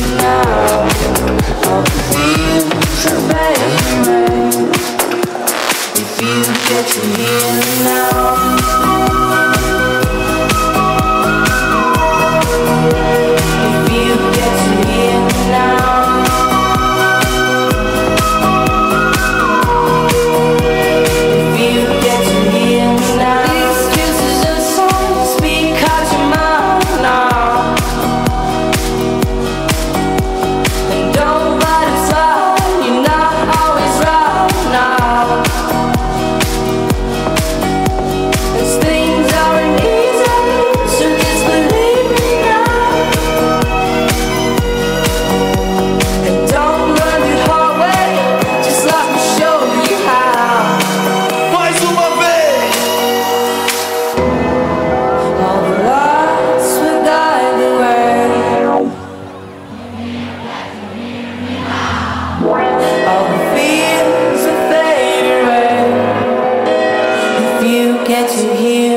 now get to hear.